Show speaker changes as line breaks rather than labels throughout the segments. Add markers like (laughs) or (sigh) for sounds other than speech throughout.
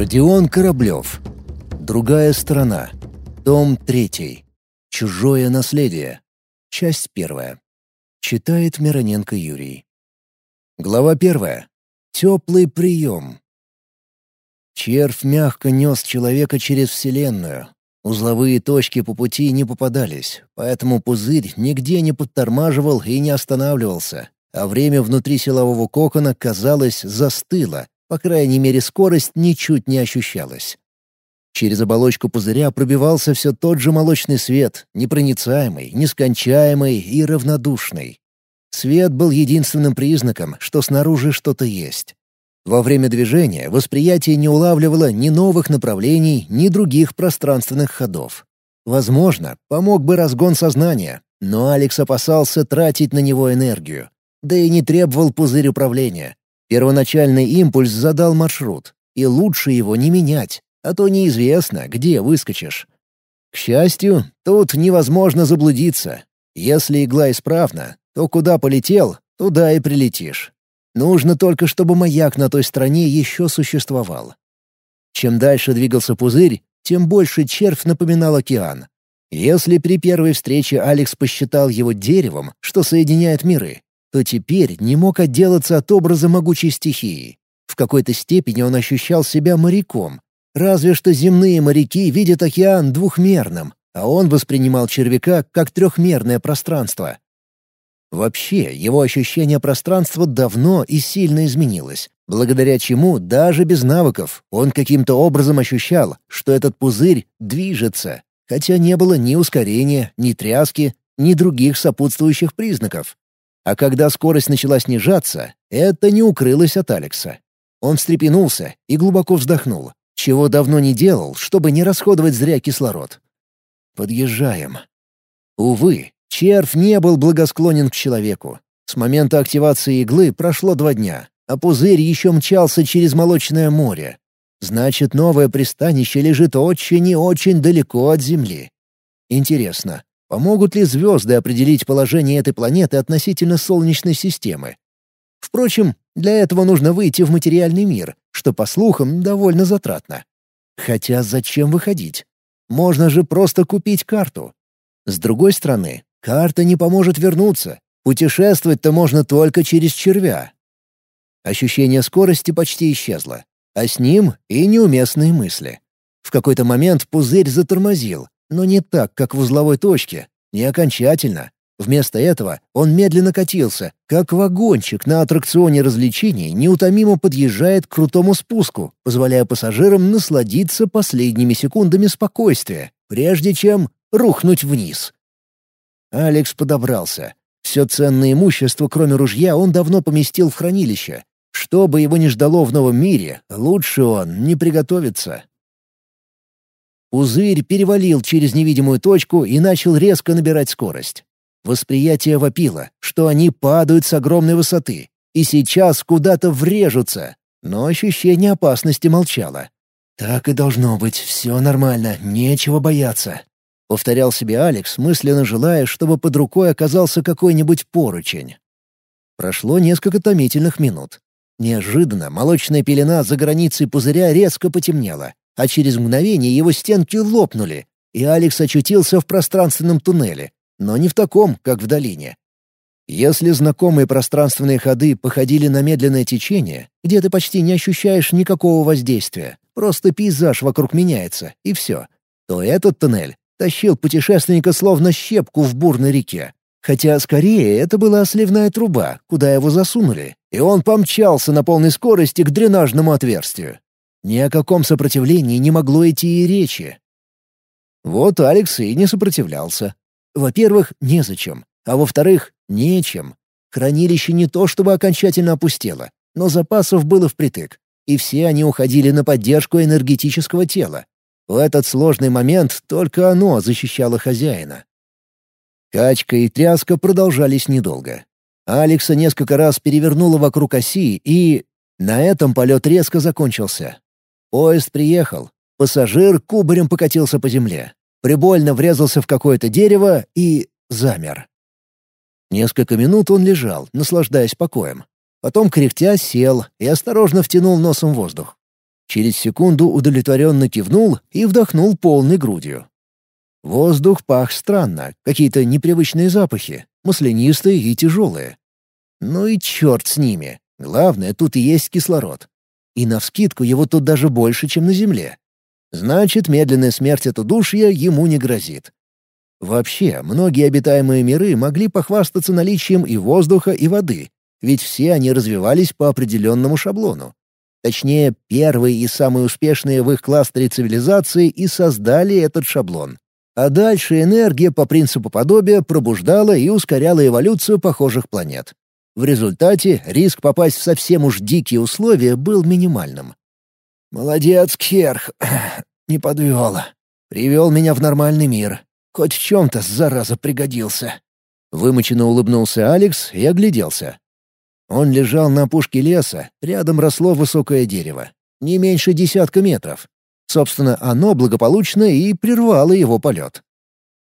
Родион Кораблев. Другая сторона. Том 3. Чужое наследие. Часть первая. Читает Мироненко Юрий. Глава первая. Теплый прием. Червь мягко нес человека через Вселенную. Узловые точки по пути не попадались, поэтому пузырь нигде не подтормаживал и не останавливался, а время внутри силового кокона, казалось, застыло, по крайней мере, скорость ничуть не ощущалась. Через оболочку пузыря пробивался все тот же молочный свет, непроницаемый, нескончаемый и равнодушный. Свет был единственным признаком, что снаружи что-то есть. Во время движения восприятие не улавливало ни новых направлений, ни других пространственных ходов. Возможно, помог бы разгон сознания, но Алекс опасался тратить на него энергию. Да и не требовал пузырь управления. Первоначальный импульс задал маршрут, и лучше его не менять, а то неизвестно, где выскочишь. К счастью, тут невозможно заблудиться. Если игла исправна, то куда полетел, туда и прилетишь. Нужно только, чтобы маяк на той стороне еще существовал. Чем дальше двигался пузырь, тем больше червь напоминал океан. Если при первой встрече Алекс посчитал его деревом, что соединяет миры, то теперь не мог отделаться от образа могучей стихии. В какой-то степени он ощущал себя моряком. Разве что земные моряки видят океан двухмерным, а он воспринимал червяка как трехмерное пространство. Вообще, его ощущение пространства давно и сильно изменилось, благодаря чему даже без навыков он каким-то образом ощущал, что этот пузырь движется, хотя не было ни ускорения, ни тряски, ни других сопутствующих признаков. А когда скорость начала снижаться, это не укрылось от Алекса. Он встрепенулся и глубоко вздохнул, чего давно не делал, чтобы не расходовать зря кислород. «Подъезжаем». Увы, червь не был благосклонен к человеку. С момента активации иглы прошло два дня, а пузырь еще мчался через молочное море. Значит, новое пристанище лежит очень и очень далеко от Земли. Интересно, Помогут ли звезды определить положение этой планеты относительно Солнечной системы? Впрочем, для этого нужно выйти в материальный мир, что, по слухам, довольно затратно. Хотя зачем выходить? Можно же просто купить карту. С другой стороны, карта не поможет вернуться. Путешествовать-то можно только через червя. Ощущение скорости почти исчезло, а с ним и неуместные мысли. В какой-то момент пузырь затормозил, но не так, как в узловой точке, не окончательно. Вместо этого он медленно катился, как вагончик на аттракционе развлечений неутомимо подъезжает к крутому спуску, позволяя пассажирам насладиться последними секундами спокойствия, прежде чем рухнуть вниз. Алекс подобрался. Все ценное имущество, кроме ружья, он давно поместил в хранилище. Что бы его ни ждало в новом мире, лучше он не приготовится. Пузырь перевалил через невидимую точку и начал резко набирать скорость. Восприятие вопило, что они падают с огромной высоты, и сейчас куда-то врежутся, но ощущение опасности молчало. «Так и должно быть, все нормально, нечего бояться», — повторял себе Алекс, мысленно желая, чтобы под рукой оказался какой-нибудь поручень. Прошло несколько томительных минут. Неожиданно молочная пелена за границей пузыря резко потемнела, а через мгновение его стенки лопнули, и Алекс очутился в пространственном туннеле, но не в таком, как в долине. Если знакомые пространственные ходы походили на медленное течение, где ты почти не ощущаешь никакого воздействия, просто пейзаж вокруг меняется, и все, то этот туннель тащил путешественника словно щепку в бурной реке. Хотя скорее это была сливная труба, куда его засунули, и он помчался на полной скорости к дренажному отверстию. Ни о каком сопротивлении не могло идти и речи. Вот Алекс и не сопротивлялся. Во-первых, незачем, а во-вторых, нечем. Хранилище не то чтобы окончательно опустело, но запасов было впритык, и все они уходили на поддержку энергетического тела. В этот сложный момент только оно защищало хозяина. Качка и тряска продолжались недолго. Алекса несколько раз перевернуло вокруг оси, и... На этом полет резко закончился. Поезд приехал. Пассажир кубарем покатился по земле. Прибольно врезался в какое-то дерево и замер. Несколько минут он лежал, наслаждаясь покоем. Потом, кряхтя, сел и осторожно втянул носом воздух. Через секунду удовлетворенно кивнул и вдохнул полной грудью. Воздух пах странно, какие-то непривычные запахи, маслянистые и тяжелые. Ну и черт с ними. Главное, тут есть кислород. И навскидку его тут даже больше, чем на Земле. Значит, медленная смерть от удушья ему не грозит. Вообще, многие обитаемые миры могли похвастаться наличием и воздуха, и воды, ведь все они развивались по определенному шаблону. Точнее, первые и самые успешные в их кластере цивилизации и создали этот шаблон. А дальше энергия по принципу подобия пробуждала и ускоряла эволюцию похожих планет. В результате риск попасть в совсем уж дикие условия был минимальным. «Молодец, Кхерх, (clears throat) не подвел. Привел меня в нормальный мир. Хоть в чем-то, зараза, пригодился». Вымученно улыбнулся Алекс и огляделся. Он лежал на опушке леса, рядом росло высокое дерево. Не меньше десятка метров. Собственно, оно благополучно и прервало его полет.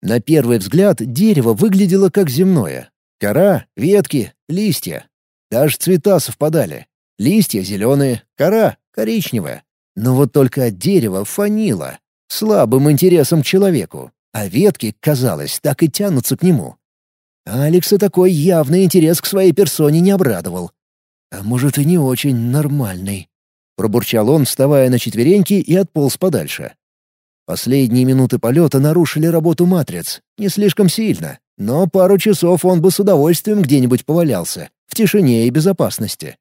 На первый взгляд дерево выглядело как земное. Кора, ветки, листья. Даже цвета совпадали. Листья зеленые, кора коричневая. Но вот только от дерева фанило. Слабым интересом к человеку. А ветки, казалось, так и тянутся к нему. Алекса такой явный интерес к своей персоне не обрадовал. А может, и не очень нормальный. Пробурчал он, вставая на четвереньки и отполз подальше. Последние минуты полета нарушили работу матриц. Не слишком сильно, но пару часов он бы с удовольствием где-нибудь повалялся, в тишине и безопасности.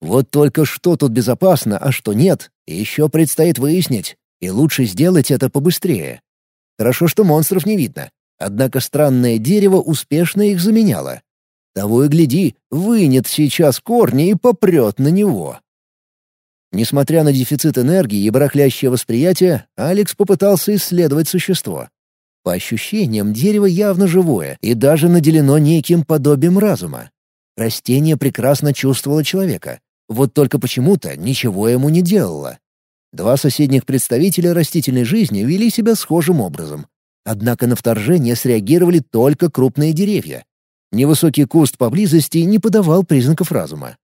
Вот только что тут безопасно, а что нет, еще предстоит выяснить, и лучше сделать это побыстрее. Хорошо, что монстров не видно. Однако странное дерево успешно их заменяло. Того и гляди, вынет сейчас корни и попрет на него. Несмотря на дефицит энергии и барахлящее восприятие, Алекс попытался исследовать существо. По ощущениям, дерево явно живое и даже наделено неким подобием разума. Растение прекрасно чувствовало человека, вот только почему-то ничего ему не делало. Два соседних представителя растительной жизни вели себя схожим образом. Однако на вторжение среагировали только крупные деревья. Невысокий куст поблизости не подавал признаков разума.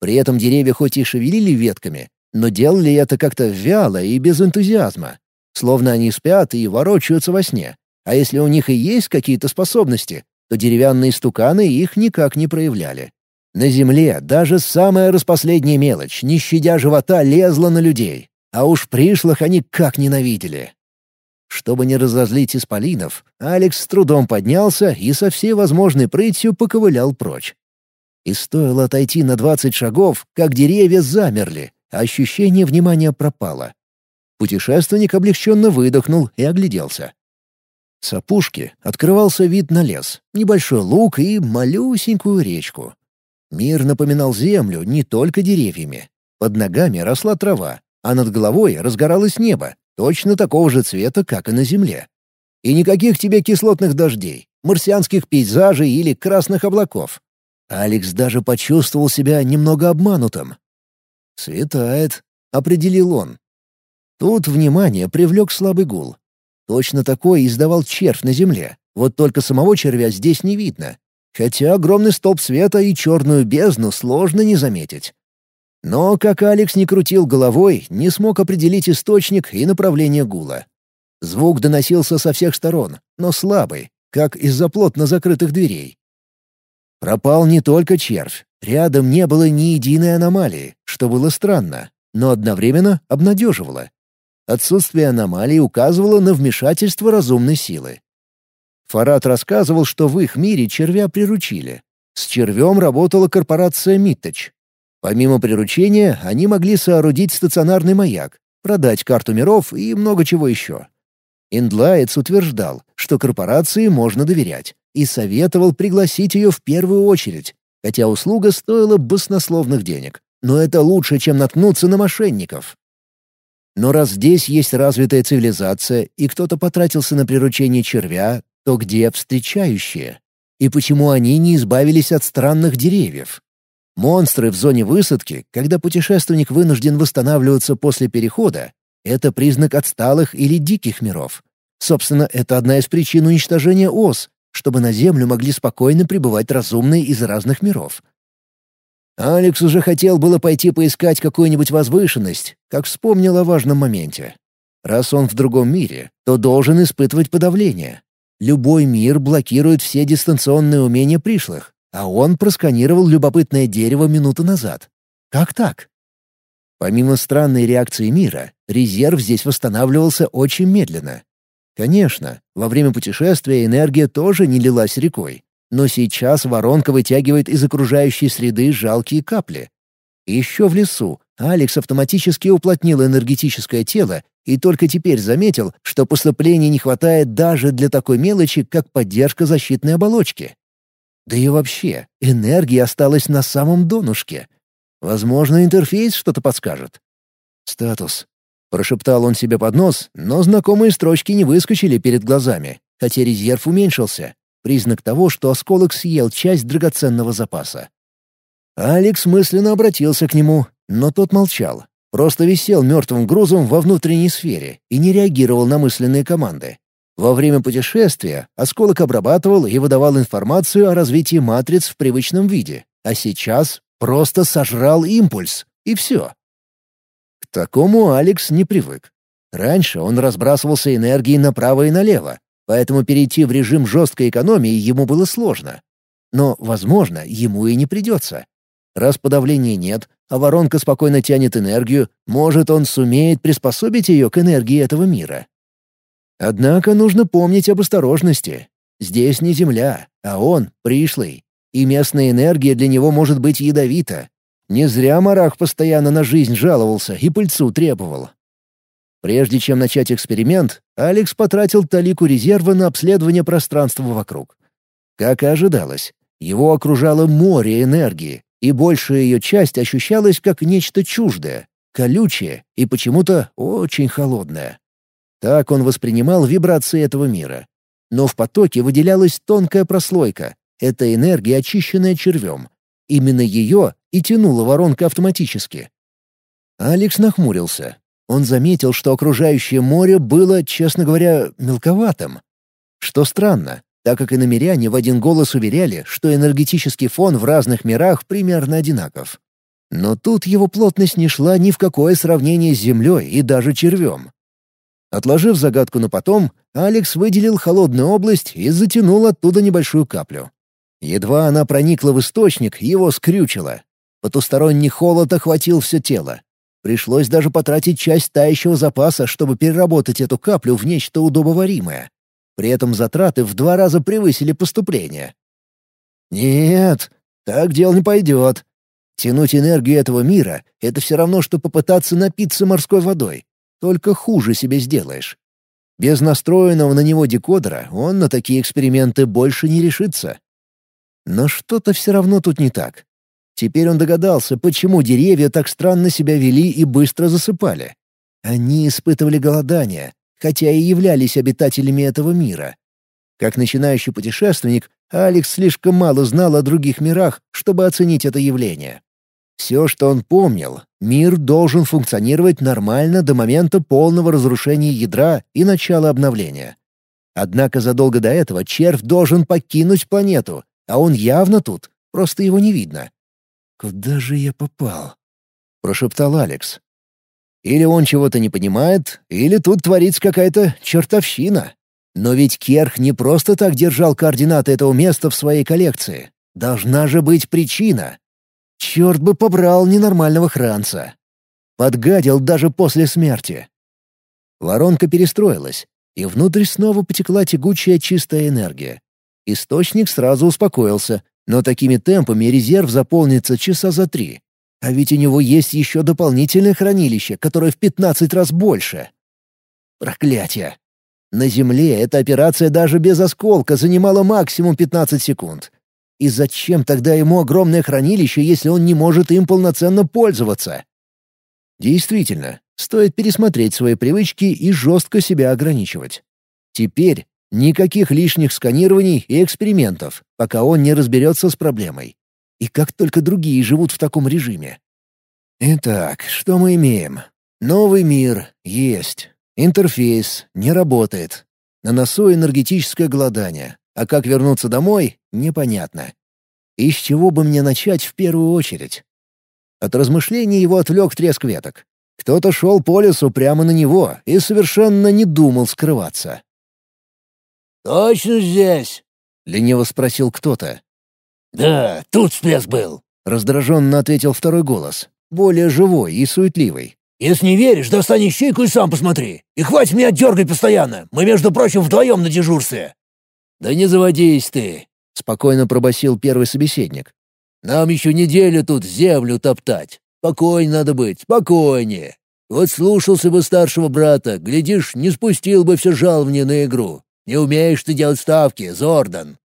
При этом деревья хоть и шевелили ветками, но делали это как-то вяло и без энтузиазма. Словно они спят и ворочаются во сне. А если у них и есть какие-то способности, то деревянные стуканы их никак не проявляли. На земле даже самая распоследняя мелочь, не щадя живота, лезла на людей. А уж пришлых они как ненавидели. Чтобы не разозлить исполинов, Алекс с трудом поднялся и со всей возможной прытью поковылял прочь. И стоило отойти на двадцать шагов, как деревья замерли, а ощущение внимания пропало. Путешественник облегченно выдохнул и огляделся. С опушки открывался вид на лес, небольшой луг и малюсенькую речку. Мир напоминал землю не только деревьями. Под ногами росла трава, а над головой разгоралось небо, точно такого же цвета, как и на Земле. И никаких тебе кислотных дождей, марсианских пейзажей или красных облаков. Алекс даже почувствовал себя немного обманутым. «Светает», — определил он. Тут внимание привлек слабый гул. Точно такой издавал червь на земле, вот только самого червя здесь не видно. Хотя огромный столб света и черную бездну сложно не заметить. Но, как Алекс не крутил головой, не смог определить источник и направление гула. Звук доносился со всех сторон, но слабый, как из-за плотно закрытых дверей. Пропал не только червь. Рядом не было ни единой аномалии, что было странно, но одновременно обнадеживало. Отсутствие аномалий указывало на вмешательство разумной силы. Фарад рассказывал, что в их мире червя приручили. С червем работала корпорация «Митточ», Помимо приручения, они могли соорудить стационарный маяк, продать карту миров и много чего еще. Индлайец утверждал, что корпорации можно доверять, и советовал пригласить ее в первую очередь, хотя услуга стоила баснословных денег. Но это лучше, чем наткнуться на мошенников. Но раз здесь есть развитая цивилизация, и кто-то потратился на приручение червя, то где встречающие? И почему они не избавились от странных деревьев? Монстры в зоне высадки, когда путешественник вынужден восстанавливаться после перехода, это признак отсталых или диких миров. Собственно, это одна из причин уничтожения ос, чтобы на Землю могли спокойно прибывать разумные из разных миров. Алекс уже хотел было пойти поискать какую-нибудь возвышенность, как вспомнил о важном моменте. Раз он в другом мире, то должен испытывать подавление. Любой мир блокирует все дистанционные умения пришлых, а он просканировал любопытное дерево минуту назад. Как так? Помимо странной реакции мира, резерв здесь восстанавливался очень медленно. Конечно, во время путешествия энергия тоже не лилась рекой, но сейчас воронка вытягивает из окружающей среды жалкие капли. Еще в лесу Алекс автоматически уплотнил энергетическое тело и только теперь заметил, что поступлений не хватает даже для такой мелочи, как поддержка защитной оболочки. Да и вообще, энергии осталась на самом донышке. Возможно, интерфейс что-то подскажет. «Статус», — прошептал он себе под нос, но знакомые строчки не выскочили перед глазами, хотя резерв уменьшился. Признак того, что осколок съел часть драгоценного запаса. Алекс мысленно обратился к нему, но тот молчал. Просто висел мертвым грузом во внутренней сфере и не реагировал на мысленные команды. Во время путешествия осколок обрабатывал и выдавал информацию о развитии матриц в привычном виде, а сейчас просто сожрал импульс, и все. Такому Алекс не привык. Раньше он разбрасывался энергией направо и налево, поэтому перейти в режим жесткой экономии ему было сложно. Но, возможно, ему и не придется. Раз подавления нет, а воронка спокойно тянет энергию, может, он сумеет приспособить ее к энергии этого мира. Однако нужно помнить об осторожности. Здесь не Земля, а он — пришлый. И местная энергия для него может быть ядовита. Не зря Марах постоянно на жизнь жаловался и пыльцу требовал. Прежде чем начать эксперимент, Алекс потратил талику резерва на обследование пространства вокруг. Как и ожидалось, его окружало море энергии, и большая ее часть ощущалась как нечто чуждое, колючее и почему-то очень холодное. Так он воспринимал вибрации этого мира. Но в потоке выделялась тонкая прослойка. Это энергия, очищенная червем. Именно ее и тянула воронка автоматически. Алекс нахмурился. Он заметил, что окружающее море было, честно говоря, мелковатым. Что странно, так как и намеряне в один голос уверяли, что энергетический фон в разных мирах примерно одинаков. Но тут его плотность не шла ни в какое сравнение с Землей и даже червем. Отложив загадку на потом, Алекс выделил холодную область и затянул оттуда небольшую каплю. Едва она проникла в источник, его скрючило. Потусторонний холод охватил все тело. Пришлось даже потратить часть тающего запаса, чтобы переработать эту каплю в нечто удобоваримое. При этом затраты в два раза превысили поступления. Нет, так дело не пойдет. Тянуть энергию этого мира — это все равно, что попытаться напиться морской водой. Только хуже себе сделаешь. Без настроенного на него декодера он на такие эксперименты больше не решится. Но что-то все равно тут не так. Теперь он догадался, почему деревья так странно себя вели и быстро засыпали. Они испытывали голодание, хотя и являлись обитателями этого мира. Как начинающий путешественник, Алекс слишком мало знал о других мирах, чтобы оценить это явление. Все, что он помнил, мир должен функционировать нормально до момента полного разрушения ядра и начала обновления. Однако задолго до этого червь должен покинуть планету, а он явно тут, просто его не видно. «Куда же я попал?» — прошептал Алекс. Или он чего-то не понимает, или тут творится какая-то чертовщина. Но ведь Керх не просто так держал координаты этого места в своей коллекции. Должна же быть причина. Черт бы побрал ненормального хранца. Подгадил даже после смерти. Воронка перестроилась, и внутрь снова потекла тягучая чистая энергия. Источник сразу успокоился, но такими темпами резерв заполнится часа за три. А ведь у него есть еще дополнительное хранилище, которое в 15 раз больше. Проклятие! На Земле эта операция даже без осколка занимала максимум 15 секунд. И зачем тогда ему огромное хранилище, если он не может им полноценно пользоваться? Действительно, стоит пересмотреть свои привычки и жестко себя ограничивать. Теперь никаких лишних сканирований и экспериментов, пока он не разберется с проблемой. И как только другие живут в таком режиме. Итак, что мы имеем? Новый мир есть. Интерфейс не работает. На носу энергетическое голодание. А как вернуться домой — непонятно. И с чего бы мне начать в первую очередь? От размышлений его отвлек треск веток. Кто-то шел по лесу прямо на него и совершенно не думал скрываться.
«Точно здесь?»
— лениво спросил кто-то.
«Да, тут всплеск был», —
раздраженно ответил второй голос, более живой и суетливый.
«Если не веришь, достань ищейку и сам посмотри. И хватит меня дергать постоянно. Мы, между прочим, вдвоем на дежурстве».
«Да не заводись ты», — спокойно пробасил первый собеседник. «Нам еще неделю тут землю топтать. Спокойнее надо быть, спокойнее. Вот слушался бы старшего брата, глядишь, не спустил бы все жалование на игру. Не умеешь ты делать ставки, Зордан!»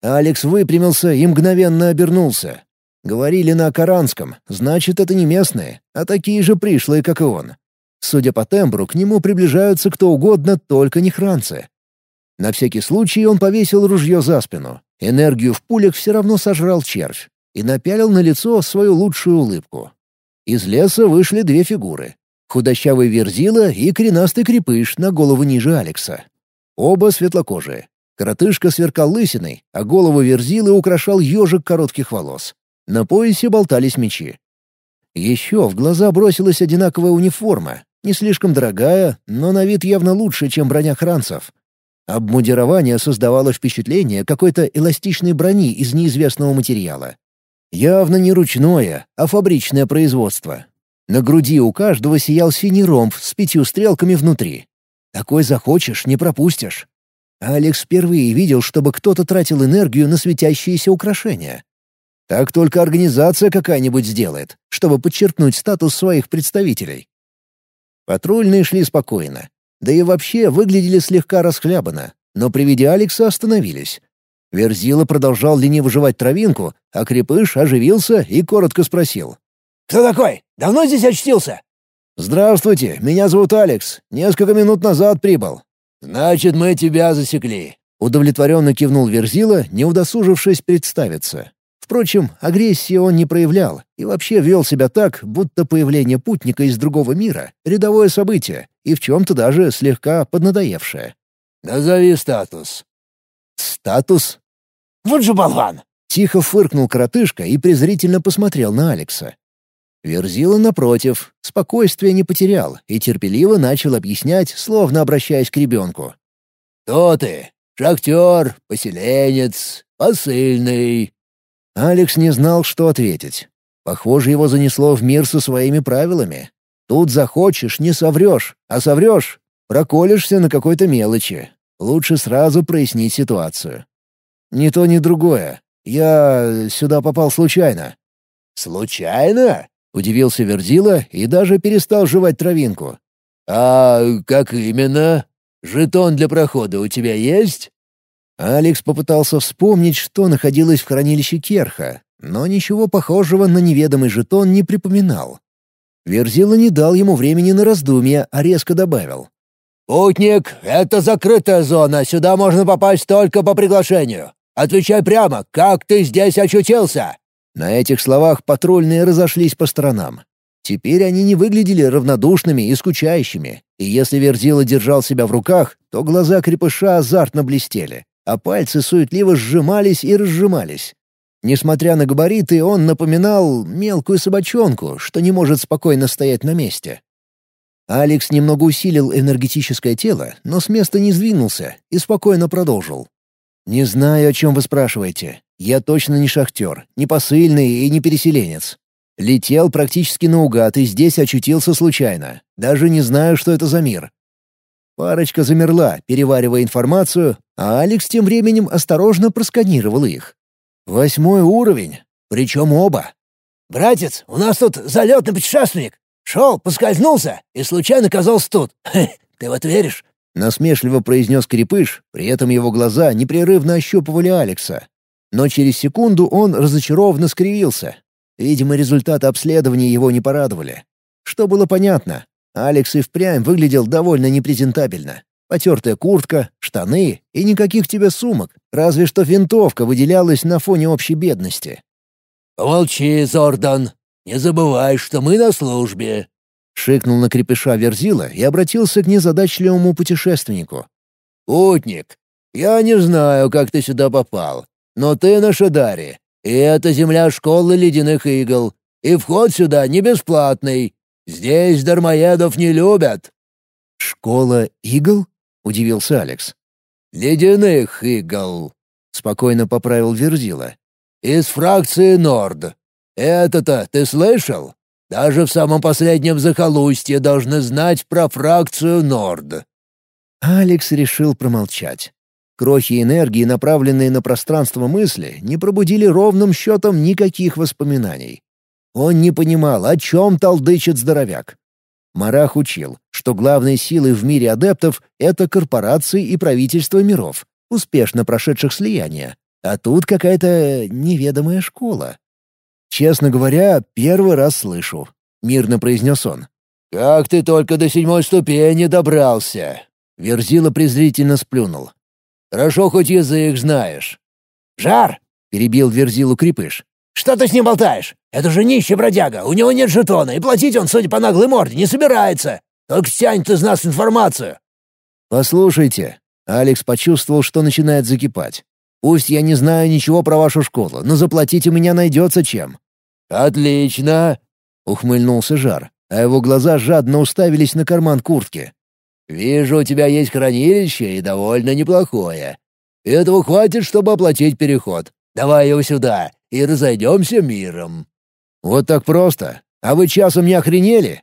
Алекс выпрямился и мгновенно обернулся. Говорили на Акаранском, значит, это не местные, а такие же пришлые, как и он. Судя по тембру, к нему приближаются кто угодно, только не хранцы. На всякий случай он повесил ружье за спину. Энергию в пулях все равно сожрал червь и напялил на лицо свою лучшую улыбку. Из леса вышли две фигуры. Худощавый Верзила и коренастый крепыш на голову ниже Алекса. Оба светлокожие. Коротышка сверкал лысиной, а голову Верзилы украшал ежик коротких волос. На поясе болтались мечи. Еще в глаза бросилась одинаковая униформа, не слишком дорогая, но на вид явно лучше, чем броня хранцев. Обмундирование создавало впечатление какой-то эластичной брони из неизвестного материала. Явно не ручное, а фабричное производство. На груди у каждого сиял синий ромб с пятью стрелками внутри. Такой захочешь, не пропустишь. Алекс впервые видел, чтобы кто-то тратил энергию на светящиеся украшения. Так только организация какая-нибудь сделает, чтобы подчеркнуть статус своих представителей. Патрульные шли спокойно. Да и вообще выглядели слегка расхлябанно, но при виде Алекса остановились. Верзила продолжал лениво жевать травинку, а Крепыш оживился и коротко спросил.
«Кто такой? Давно здесь очтился?»
«Здравствуйте, меня зовут Алекс. Несколько минут назад прибыл».
«Значит, мы тебя засекли», —
удовлетворенно кивнул Верзила, не удосужившись представиться. Впрочем, агрессии он не проявлял и вообще вел себя так, будто появление путника из другого мира — рядовое событие и в чем-то даже слегка поднадоевшее.
«Назови статус».
«Статус?»
«Вот же болван!»
— тихо фыркнул коротышка и презрительно посмотрел на Алекса. Верзила, напротив, спокойствие не потерял и терпеливо начал объяснять, словно обращаясь к ребенку.
«Кто ты? Шахтер, поселенец, посыльный?»
Алекс не знал, что ответить. Похоже, его занесло в мир со своими правилами. Тут захочешь — не соврешь, а соврешь — проколешься на какой-то мелочи. Лучше сразу прояснить ситуацию. Ни то, ни другое. Я сюда попал случайно.
«Случайно?» — удивился Верзила и даже перестал жевать травинку. «А как именно? Жетон для прохода у тебя есть?»
Алекс попытался вспомнить, что находилось в хранилище Керха, но ничего похожего на неведомый жетон не припоминал. Верзила не дал ему времени на раздумья, а резко добавил.
«Путник, это закрытая зона, сюда можно попасть только по приглашению. Отвечай прямо, как ты здесь очутился?»
На этих словах патрульные разошлись по сторонам. Теперь они не выглядели равнодушными и скучающими, и если Верзила держал себя в руках, то глаза крепыша азартно блестели, а пальцы суетливо сжимались и разжимались. Несмотря на габариты, он напоминал мелкую собачонку, что не может спокойно стоять на месте. Алекс немного усилил энергетическое тело, но с места не сдвинулся и спокойно продолжил. «Не знаю, о чем вы спрашиваете. Я точно не шахтер, не посыльный и не переселенец. Летел практически наугад и здесь очутился случайно. Даже не знаю, что это за мир». Парочка замерла, переваривая информацию, а Алекс тем временем осторожно просканировал их. «Восьмой уровень, причем оба».
«Братец, у нас тут залетный путешественник. Шел, поскользнулся и случайно оказался тут. (laughs) Ты вот веришь?»
Насмешливо произнес Крепыш, при этом его глаза непрерывно ощупывали Алекса. Но через секунду он разочарованно скривился. Видимо, результаты обследования его не порадовали. Что было понятно, Алекс и впрямь выглядел довольно непрезентабельно. Потертая куртка, штаны и никаких тебе сумок, разве что винтовка выделялась на фоне общей бедности.
«Помолчи, Зордан, не забывай, что мы на службе», —
шикнул на крепыша Верзила и обратился к незадачливому путешественнику.
«Путник, я не знаю, как ты сюда попал, но ты на Шадаре, и это земля школы ледяных игл. И вход сюда не бесплатный. Здесь дармоедов не любят».
«Школа игл?» — удивился Алекс.
«Ледяных игл», — спокойно поправил Верзила. «Из фракции Норд. Это-то ты слышал? Даже в самом последнем захолустье должны знать про фракцию Норд».
Алекс решил промолчать. Крохи энергии, направленные на пространство мысли, не пробудили ровным счетом никаких воспоминаний. Он не понимал, о чем толдычит здоровяк. Марах учил, что главной силой в мире адептов — это корпорации и правительства миров, успешно прошедших слияние. А тут какая-то неведомая школа. «Честно говоря, первый раз слышу», — мирно произнес он.
«Как ты только до седьмой ступени добрался!»
Верзила презрительно сплюнул.
Хорошо хоть язык знаешь».
«Жар!» — перебил Верзилу Крепыш. «Что ты с ним болтаешь? Это же нищий бродяга, у него нет жетона, и платить он, судя по наглой морде, не собирается. Только стянет из нас информацию».
«Послушайте». Алекс почувствовал, что начинает закипать. «Пусть я не знаю ничего про вашу школу, но заплатить у меня найдется чем».
«Отлично!» — ухмыльнулся Жар, а его глаза жадно уставились на карман куртки. Вижу, у тебя есть хранилище и довольно неплохое. Этого хватит, чтобы оплатить переход. Давай его сюда и разойдемся миром».
«Вот так просто? А вы часом не охренели?»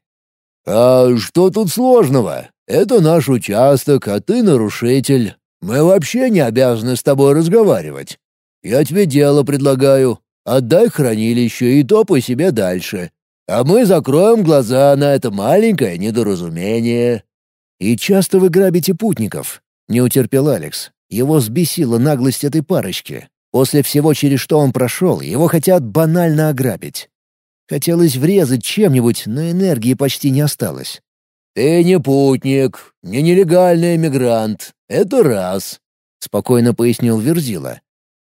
«А что тут сложного? Это наш участок, а ты нарушитель. Мы вообще не обязаны с тобой разговаривать. Я тебе дело предлагаю. Отдай хранилище и топай себе дальше. А мы закроем глаза на это маленькое недоразумение».
«И часто вы грабите путников?» — не утерпел Алекс. Его сбесила наглость этой парочки. После всего, через что он прошел, его хотят банально ограбить. Хотелось врезать чем-нибудь, но энергии почти не осталось.
«Ты не путник, не нелегальный эмигрант. Это раз», — спокойно пояснил Верзила.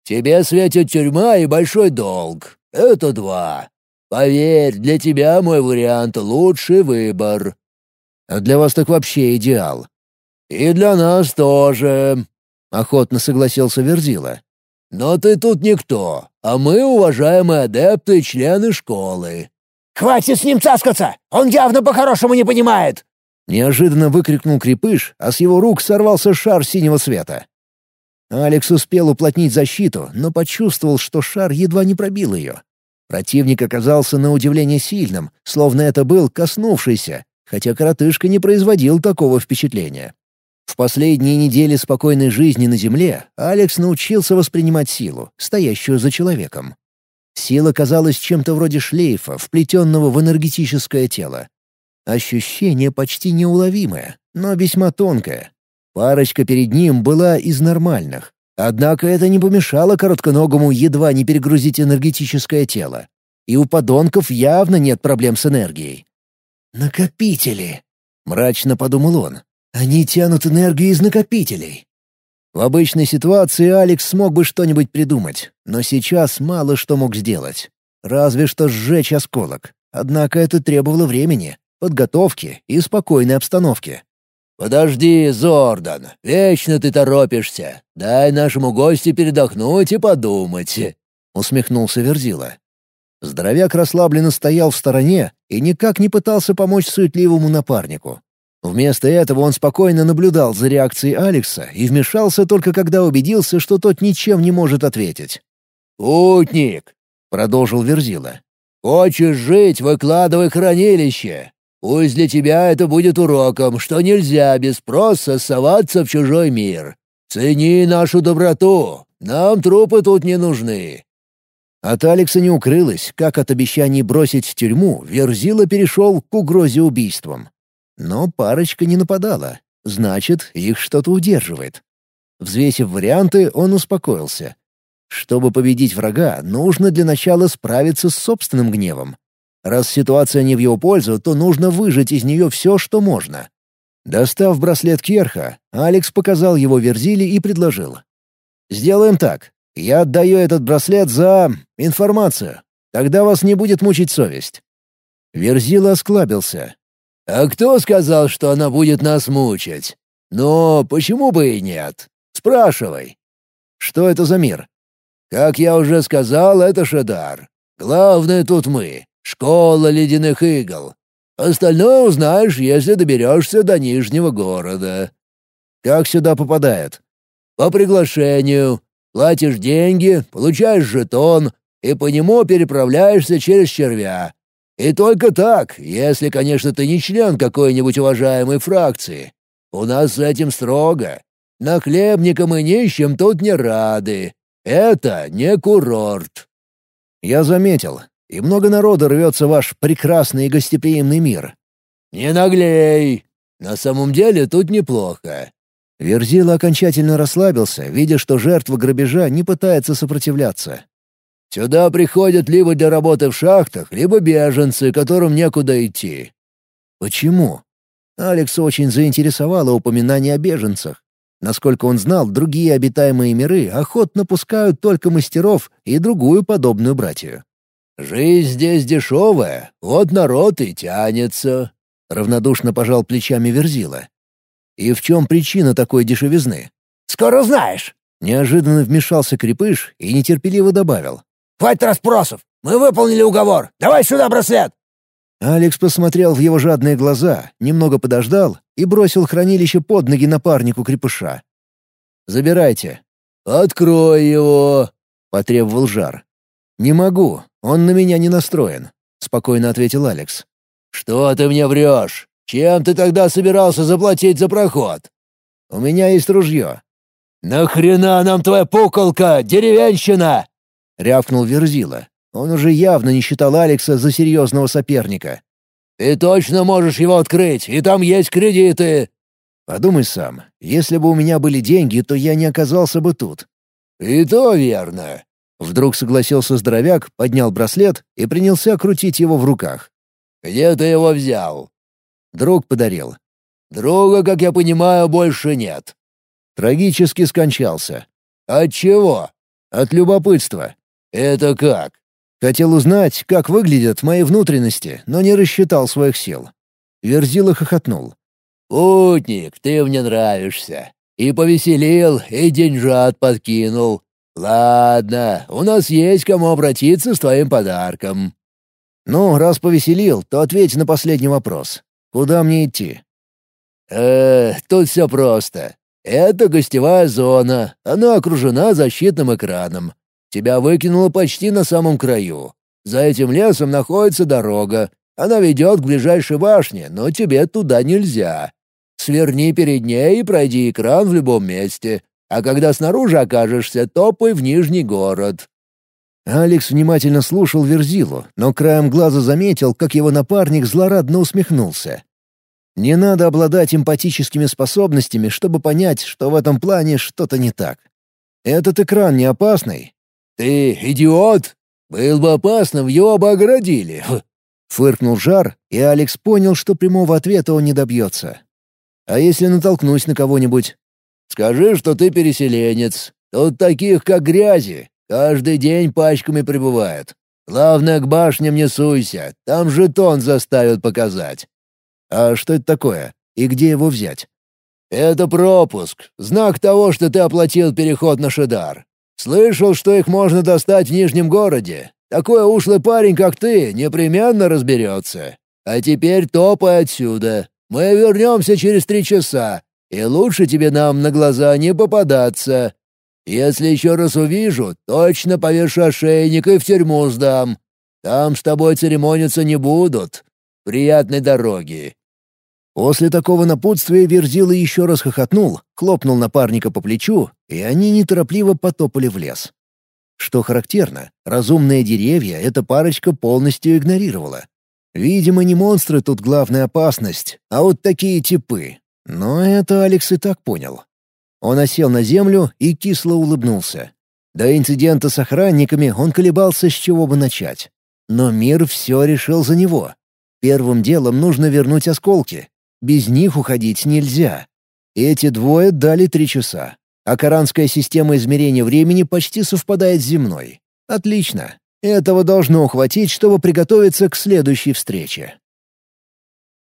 «Тебе светит тюрьма и большой долг. Это два. Поверь, для тебя мой вариант — лучший выбор.
А для вас так вообще идеал».
«И для нас тоже», — охотно согласился Верзила. «Но ты тут никто, а мы уважаемые адепты и члены школы».
«Хватит с ним цаскаться! Он явно по-хорошему не понимает!»
Неожиданно выкрикнул крепыш, а с его рук сорвался шар синего света. Алекс успел уплотнить защиту, но почувствовал, что шар едва не пробил ее. Противник оказался на удивление сильным, словно это был коснувшийся, хотя коротышка не производил такого впечатления. В последние недели спокойной жизни на Земле Алекс научился воспринимать силу, стоящую за человеком. Сила казалась чем-то вроде шлейфа, вплетенного в энергетическое тело. Ощущение почти неуловимое, но весьма тонкое. Парочка перед ним была из нормальных. Однако это не помешало коротконогому едва не перегрузить энергетическое тело. И у подонков явно нет проблем с энергией. «Накопители!» — мрачно подумал он. «Они тянут энергию из накопителей». В обычной ситуации Алекс смог бы что-нибудь придумать, но сейчас мало что мог сделать. Разве что сжечь осколок. Однако это требовало времени, подготовки и спокойной обстановки.
«Подожди, Зордан, вечно ты торопишься. Дай нашему гостю передохнуть и подумать», — усмехнулся Верзила.
Здоровяк расслабленно стоял в стороне и никак не пытался помочь суетливому напарнику. Вместо этого он спокойно наблюдал за реакцией Алекса и вмешался только когда убедился, что тот ничем не может ответить.
«Путник!» — продолжил Верзила. «Хочешь жить — выкладывай хранилище. Пусть для тебя это будет уроком, что нельзя без спроса соваться в чужой мир. Цени нашу доброту, нам трупы тут не нужны.
От Алекса не укрылось, как от обещаний бросить в тюрьму Верзила перешел к угрозе убийством. Но парочка не нападала. Значит, их что-то удерживает. Взвесив варианты, он успокоился. Чтобы победить врага, нужно для начала справиться с собственным гневом. Раз ситуация не в его пользу, то нужно выжать из нее все, что можно. Достав браслет Керха, Алекс показал его Верзиле и предложил. «Сделаем так. Я отдаю этот браслет за... информацию. Тогда вас не будет мучить совесть». Верзила осклабился.
«А кто сказал, что она будет нас мучить? Но почему бы и нет? Спрашивай».
«Что это за мир?»
«Как я уже сказал, это Шадар. Главное тут мы. Школа ледяных игл. Остальное узнаешь, если доберешься до Нижнего города. Как сюда попадают? По приглашению. Платишь деньги, получаешь жетон и по нему переправляешься через червя. И только так, если, конечно, ты не член какой-нибудь уважаемой фракции. У нас с этим строго. Нахлебникам и нищим тут не рады. Это не курорт. Я заметил, и много народа рвется в ваш прекрасный и гостеприимный мир. Не наглей! На самом деле тут неплохо. Верзила окончательно расслабился, видя, что жертва грабежа не пытается сопротивляться. Сюда приходят либо для работы в шахтах, либо беженцы, которым некуда идти. Почему? Алекс очень заинтересовало упоминание о беженцах. Насколько он знал, другие обитаемые миры охотно пускают только мастеров и другую подобную братью. «Жизнь здесь дешевая, вот народ и тянется», — равнодушно пожал плечами Верзила. «И в чем причина такой дешевизны?»
«Скоро узнаешь!»
Неожиданно вмешался Крепыш и нетерпеливо добавил.
«Хватит расспросов! Мы выполнили уговор! Давай сюда браслет!»
Алекс посмотрел в его жадные глаза, немного подождал и бросил хранилище под ноги напарнику крепыша. «Забирайте». «Открой его!» — потребовал Жар. «Не могу, он на меня не настроен», — спокойно ответил Алекс. «Что ты мне врешь? Чем ты тогда собирался заплатить за проход?» «У меня есть ружье».
«Нахрена нам твоя пуколка, деревенщина?» — рявкнул Верзила.
Он уже явно не считал Алекса за серьезного соперника.
«Ты точно можешь его открыть, и там есть кредиты!»
«Подумай сам, если бы у меня были деньги, то я не оказался бы тут».
«И то верно!»
Вдруг согласился здоровяк, поднял браслет и принялся крутить его в руках.
«Где ты его взял?»
«Друг подарил».
«Друга, как я понимаю, больше нет».
Трагически скончался.
«От чего?»
«От любопытства».
«Это как?»
Хотел узнать, как выглядят мои внутренности, но не рассчитал своих сил. Верзила хохотнул.
«Путник, ты мне нравишься. И повеселил, и деньжат подкинул. Ладно, у нас есть кому обратиться с твоим подарком».
«Ну, раз повеселил, то ответь на последний вопрос. Куда мне идти?»
«Э, тут все просто. Это гостевая зона. Она окружена защитным экраном. Тебя выкинуло почти на самом краю. За этим лесом находится дорога. Она ведет к ближайшей башне, но тебе туда нельзя. Сверни перед ней и пройди экран в любом месте. А когда снаружи окажешься, топай в Нижний город».
Алекс внимательно слушал Верзилу, но краем глаза заметил, как его напарник злорадно усмехнулся. Не надо обладать эмпатическими способностями, чтобы понять, что в этом плане что-то не так. Этот экран не опасный,
«Ты идиот! Был бы опасно, его бы оградили!» (laughs)
Фыркнул Жар, и Алекс понял, что прямого ответа он не добьется. «А если натолкнусь на кого-нибудь?»
«Скажи, что ты переселенец. Тут таких, как грязи. Каждый день пачками прибывает. Главное, к башням не суйся. Там жетон заставят показать».
«А что это такое? И где его взять?»
«Это пропуск. Знак того, что ты оплатил переход на Шедар. Слышал, что их можно достать в Нижнем городе. Такой ушлый парень, как ты, непременно разберется. А теперь топай отсюда. Мы вернемся через три часа, и лучше тебе нам на глаза не попадаться. Если еще раз увижу, точно повешу ошейник и в тюрьму сдам. Там с тобой церемониться не будут. Приятной дороги.
После такого напутствия Верзила еще раз хохотнул, хлопнул напарника по плечу, и они неторопливо потопали в лес. Что характерно, разумные деревья эта парочка полностью игнорировала. Видимо, не монстры тут главная опасность, а вот такие типы. Но это Алекс и так понял. Он осел на землю и кисло улыбнулся. До инцидента с охранниками он колебался, с чего бы начать. Но мир все решил за него. Первым делом нужно вернуть осколки, без них уходить нельзя. Эти двое дали три часа. А коранская система измерения времени почти совпадает с земной. Отлично. Этого должно ухватить, чтобы приготовиться к следующей встрече.